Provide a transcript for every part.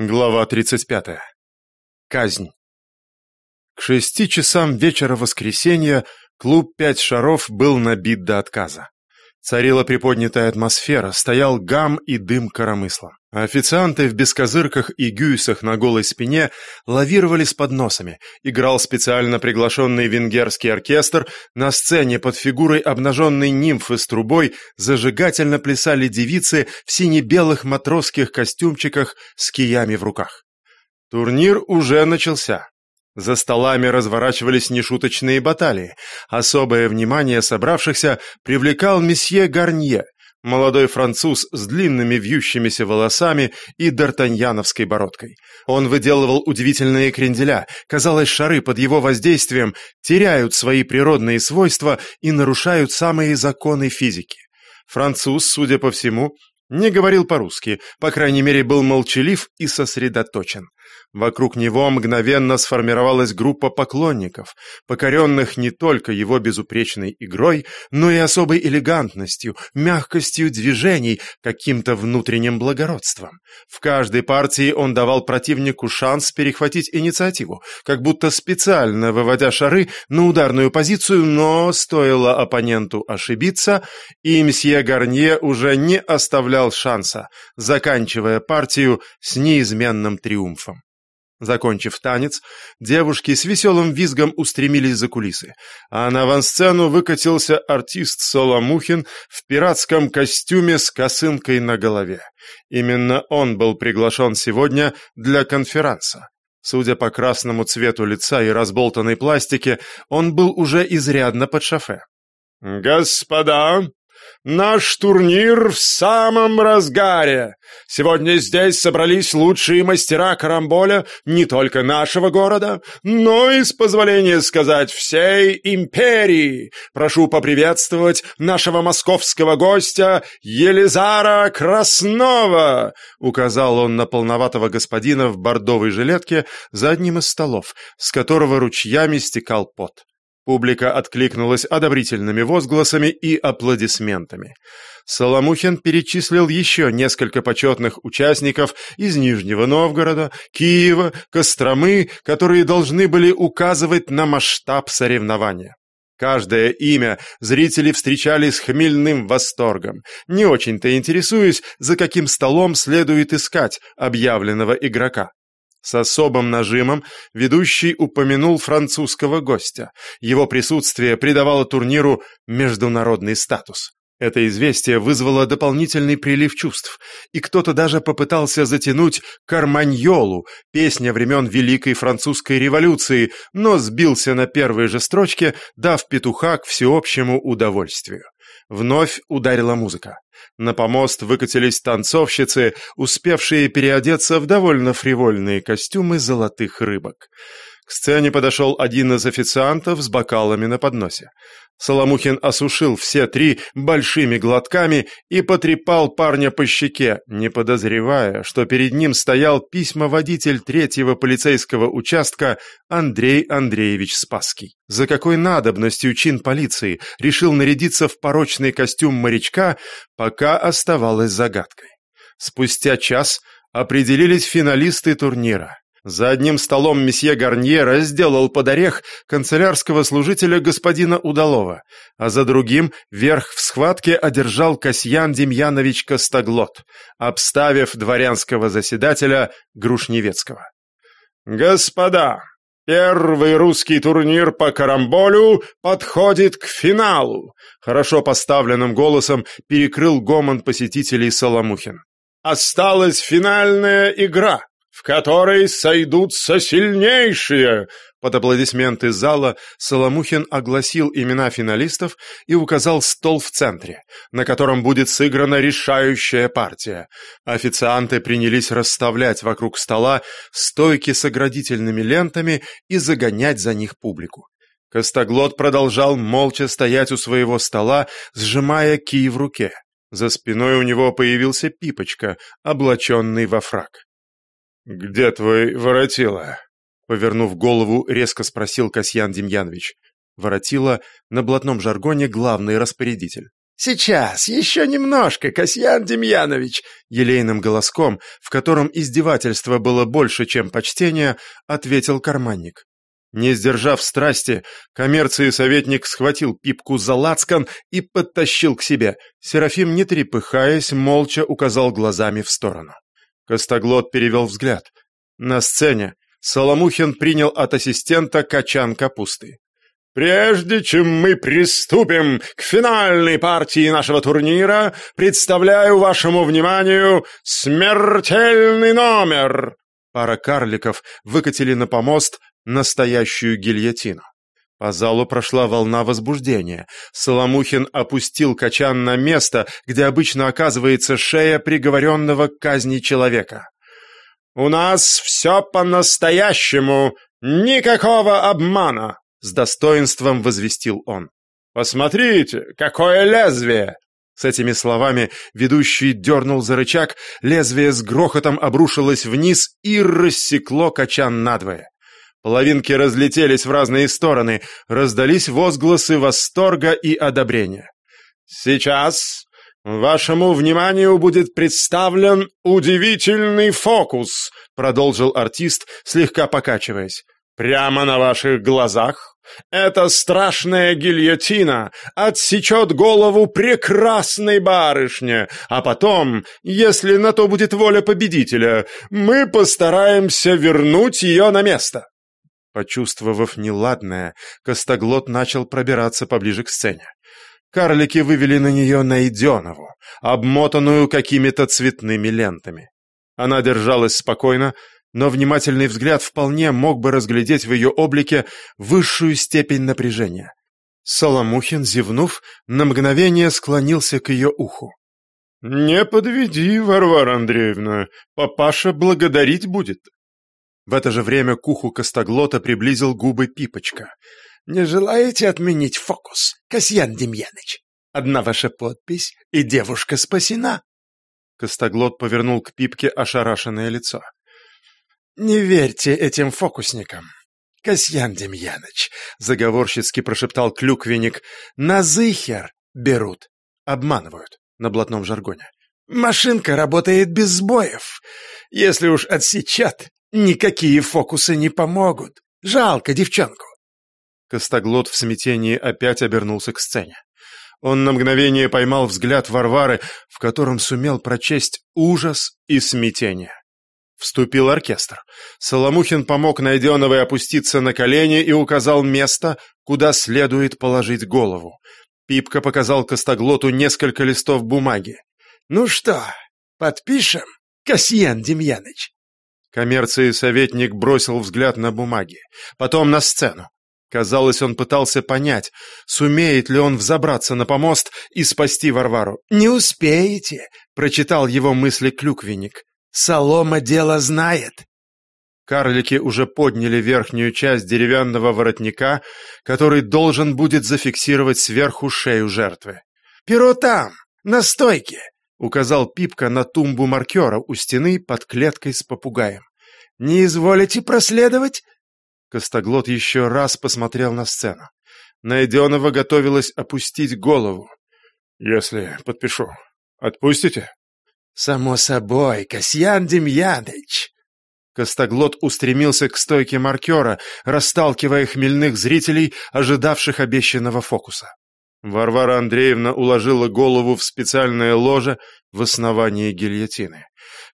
Глава 35. Казнь. К шести часам вечера воскресенья клуб «Пять шаров» был набит до отказа. Царила приподнятая атмосфера, стоял гам и дым коромысла. Официанты в бескозырках и гюйсах на голой спине лавировали с подносами. Играл специально приглашенный венгерский оркестр. На сцене под фигурой обнаженной нимфы с трубой зажигательно плясали девицы в сине-белых матросских костюмчиках с киями в руках. Турнир уже начался. За столами разворачивались нешуточные баталии. Особое внимание собравшихся привлекал месье Гарнье, молодой француз с длинными вьющимися волосами и д'Артаньяновской бородкой. Он выделывал удивительные кренделя. Казалось, шары под его воздействием теряют свои природные свойства и нарушают самые законы физики. Француз, судя по всему, не говорил по-русски, по крайней мере, был молчалив и сосредоточен. Вокруг него мгновенно сформировалась группа поклонников, покоренных не только его безупречной игрой, но и особой элегантностью, мягкостью движений, каким-то внутренним благородством. В каждой партии он давал противнику шанс перехватить инициативу, как будто специально выводя шары на ударную позицию, но стоило оппоненту ошибиться, и мсье Гарнье уже не оставлял шанса, заканчивая партию с неизменным триумфом. Закончив танец, девушки с веселым визгом устремились за кулисы, а на авансцену выкатился артист Соломухин в пиратском костюме с косынкой на голове. Именно он был приглашен сегодня для конферанса. Судя по красному цвету лица и разболтанной пластике, он был уже изрядно под шофе. «Господа!» Наш турнир в самом разгаре. Сегодня здесь собрались лучшие мастера карамболя не только нашего города, но и, с позволения сказать, всей империи. Прошу поприветствовать нашего московского гостя Елизара Краснова, указал он на полноватого господина в бордовой жилетке за одним из столов, с которого ручьями стекал пот. Публика откликнулась одобрительными возгласами и аплодисментами. Соломухин перечислил еще несколько почетных участников из Нижнего Новгорода, Киева, Костромы, которые должны были указывать на масштаб соревнования. Каждое имя зрители встречали с хмельным восторгом, не очень-то интересуясь, за каким столом следует искать объявленного игрока. С особым нажимом ведущий упомянул французского гостя. Его присутствие придавало турниру международный статус. Это известие вызвало дополнительный прилив чувств, и кто-то даже попытался затянуть «Карманьолу», песня времен Великой Французской революции, но сбился на первой же строчке, дав петуха к всеобщему удовольствию. Вновь ударила музыка. На помост выкатились танцовщицы, успевшие переодеться в довольно фривольные костюмы золотых рыбок. К сцене подошел один из официантов с бокалами на подносе. Соломухин осушил все три большими глотками и потрепал парня по щеке, не подозревая, что перед ним стоял письмоводитель третьего полицейского участка Андрей Андреевич Спасский. За какой надобностью чин полиции решил нарядиться в порочный костюм морячка, пока оставалось загадкой. Спустя час определились финалисты турнира. За одним столом месье Гарнье разделал под орех канцелярского служителя господина Удалова, а за другим верх в схватке одержал Касьян Демьянович Костоглот, обставив дворянского заседателя Грушневецкого. «Господа, первый русский турнир по карамболю подходит к финалу», хорошо поставленным голосом перекрыл гомон посетителей Соломухин. «Осталась финальная игра» в которой сойдутся сильнейшие!» Под аплодисменты зала Соломухин огласил имена финалистов и указал стол в центре, на котором будет сыграна решающая партия. Официанты принялись расставлять вокруг стола стойки с оградительными лентами и загонять за них публику. Костоглот продолжал молча стоять у своего стола, сжимая кий в руке. За спиной у него появился Пипочка, облаченный во фраг. «Где твой воротила?» Повернув голову, резко спросил Касьян Демьянович. Воротила на блатном жаргоне главный распорядитель. «Сейчас, еще немножко, Касьян Демьянович!» Елейным голоском, в котором издевательство было больше, чем почтение, ответил карманник. Не сдержав страсти, коммерции советник схватил пипку за лацкан и подтащил к себе. Серафим, не трепыхаясь, молча указал глазами в сторону. Костоглот перевел взгляд. На сцене Соломухин принял от ассистента качан капусты. Прежде чем мы приступим к финальной партии нашего турнира, представляю вашему вниманию смертельный номер. Пара карликов выкатили на помост настоящую гильотину. По залу прошла волна возбуждения. Соломухин опустил качан на место, где обычно оказывается шея приговоренного к казни человека. «У нас все по-настоящему, никакого обмана!» С достоинством возвестил он. «Посмотрите, какое лезвие!» С этими словами ведущий дернул за рычаг, лезвие с грохотом обрушилось вниз и рассекло качан надвое. Половинки разлетелись в разные стороны, раздались возгласы восторга и одобрения. «Сейчас вашему вниманию будет представлен удивительный фокус», продолжил артист, слегка покачиваясь. Прямо на ваших глазах эта страшная гильотина отсечет голову прекрасной барышне, а потом, если на то будет воля победителя, мы постараемся вернуть ее на место». Почувствовав неладное, Костоглот начал пробираться поближе к сцене. Карлики вывели на нее Найденову, обмотанную какими-то цветными лентами. Она держалась спокойно, но внимательный взгляд вполне мог бы разглядеть в ее облике высшую степень напряжения. Соломухин, зевнув, на мгновение склонился к ее уху. «Не подведи, Варвара Андреевна, папаша благодарить будет». В это же время к уху Костоглота приблизил губы Пипочка. «Не желаете отменить фокус, Касьян Демьяныч? Одна ваша подпись, и девушка спасена». Костоглот повернул к Пипке ошарашенное лицо. «Не верьте этим фокусникам. Касьян Демьяныч», — заговорщицки прошептал клюквенник, — «на зыхер берут, обманывают на блатном жаргоне. Машинка работает без сбоев. Если уж отсечат, никакие фокусы не помогут. Жалко девчонку». Костоглот в смятении опять обернулся к сцене. Он на мгновение поймал взгляд Варвары, в котором сумел прочесть ужас и смятение. Вступил оркестр. Соломухин помог Найденовой опуститься на колени и указал место, куда следует положить голову. Пипка показал Костоглоту несколько листов бумаги. «Ну что, подпишем, Касьян Демьяныч?» Коммерции советник бросил взгляд на бумаги, потом на сцену. Казалось, он пытался понять, сумеет ли он взобраться на помост и спасти Варвару. «Не успеете», — прочитал его мысли клюквенник. Солома дело знает. Карлики уже подняли верхнюю часть деревянного воротника, который должен будет зафиксировать сверху шею жертвы. «Перо там, на стойке!» — указал Пипка на тумбу маркера у стены под клеткой с попугаем. «Не изволите проследовать?» Костоглот еще раз посмотрел на сцену. Найденова готовилась опустить голову. «Если подпишу, отпустите?» «Само собой, Касьян Демьяныч!» Костоглот устремился к стойке маркера, расталкивая хмельных зрителей, ожидавших обещанного фокуса. Варвара Андреевна уложила голову в специальное ложе в основании гильотины.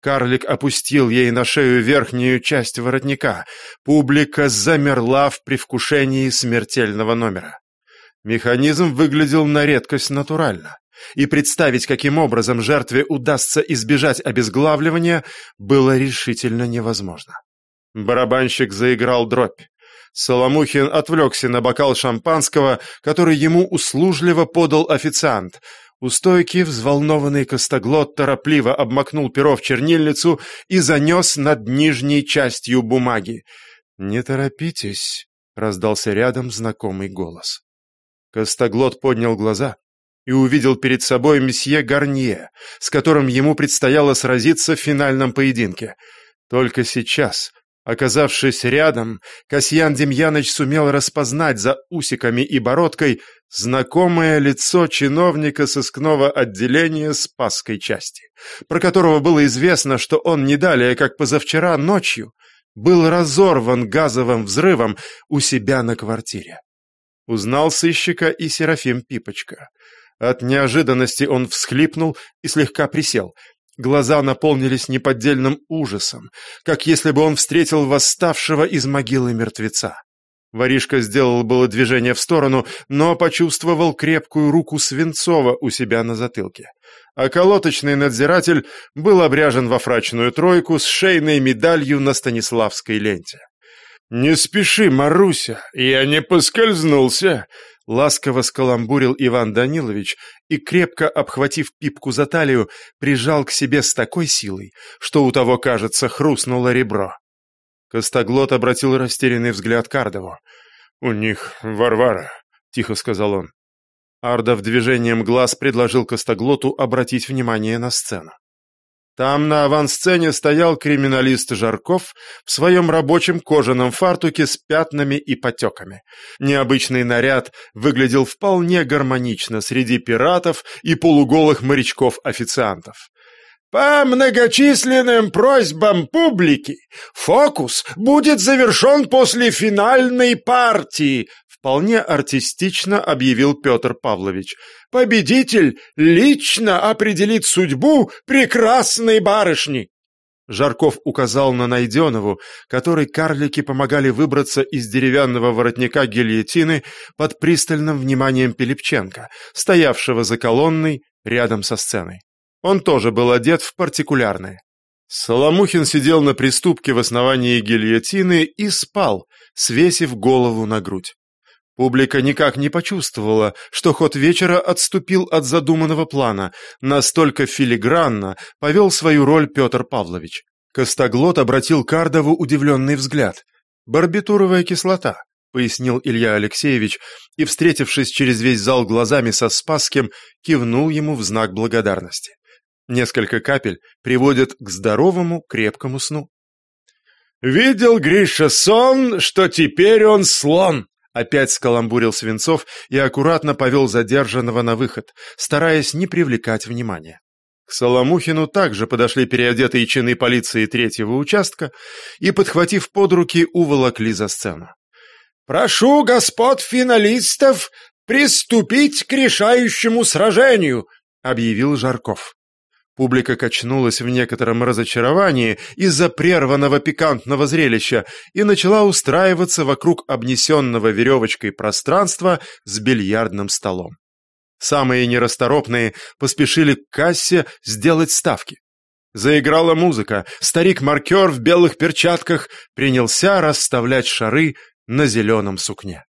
Карлик опустил ей на шею верхнюю часть воротника. Публика замерла в предвкушении смертельного номера. Механизм выглядел на редкость натурально и представить, каким образом жертве удастся избежать обезглавливания, было решительно невозможно. Барабанщик заиграл дробь. Соломухин отвлекся на бокал шампанского, который ему услужливо подал официант. У стойки взволнованный костоглот торопливо обмакнул перо в чернильницу и занес над нижней частью бумаги. «Не торопитесь», — раздался рядом знакомый голос. Костоглот поднял глаза и увидел перед собой месье Гарнье, с которым ему предстояло сразиться в финальном поединке. Только сейчас, Оказавшись рядом, Касьян Демьяныч сумел распознать за усиками и бородкой знакомое лицо чиновника сыскного отделения Спасской части, про которого было известно, что он не далее, как позавчера ночью, был разорван газовым взрывом у себя на квартире. Узнал сыщика и Серафим Пипочка. От неожиданности он всхлипнул и слегка присел — Глаза наполнились неподдельным ужасом, как если бы он встретил восставшего из могилы мертвеца. Воришка сделал было движение в сторону, но почувствовал крепкую руку Свинцова у себя на затылке. А колоточный надзиратель был обряжен во фрачную тройку с шейной медалью на Станиславской ленте. «Не спеши, Маруся, я не поскользнулся!» Ласково скаламбурил Иван Данилович и, крепко обхватив пипку за талию, прижал к себе с такой силой, что у того, кажется, хрустнуло ребро. Костоглот обратил растерянный взгляд к Ардову. «У них Варвара», — тихо сказал он. Ардов движением глаз предложил Костоглоту обратить внимание на сцену. Там на авансцене стоял криминалист Жарков в своем рабочем кожаном фартуке с пятнами и потеками. Необычный наряд выглядел вполне гармонично среди пиратов и полуголых морячков-официантов. По многочисленным просьбам публики фокус будет завершен после финальной партии, вполне артистично объявил Петр Павлович. Победитель лично определит судьбу прекрасной барышни. Жарков указал на Найденову, которой карлики помогали выбраться из деревянного воротника гильотины под пристальным вниманием Пилипченко, стоявшего за колонной рядом со сценой. Он тоже был одет в партикулярное. Соломухин сидел на приступке в основании гильотины и спал, свесив голову на грудь. Публика никак не почувствовала, что ход вечера отступил от задуманного плана, настолько филигранно повел свою роль Петр Павлович. Костоглот обратил Кардову удивленный взгляд. «Барбитуровая кислота», — пояснил Илья Алексеевич, и, встретившись через весь зал глазами со Спасским, кивнул ему в знак благодарности. Несколько капель приводят к здоровому крепкому сну. «Видел Гриша сон, что теперь он слон!» Опять скаламбурил Свинцов и аккуратно повел задержанного на выход, стараясь не привлекать внимания. К Соломухину также подошли переодетые чины полиции третьего участка и, подхватив под руки, уволокли за сцену. «Прошу господ финалистов приступить к решающему сражению», — объявил Жарков. Публика качнулась в некотором разочаровании из-за прерванного пикантного зрелища и начала устраиваться вокруг обнесенного веревочкой пространства с бильярдным столом. Самые нерасторопные поспешили к кассе сделать ставки. Заиграла музыка, старик-маркер в белых перчатках принялся расставлять шары на зеленом сукне.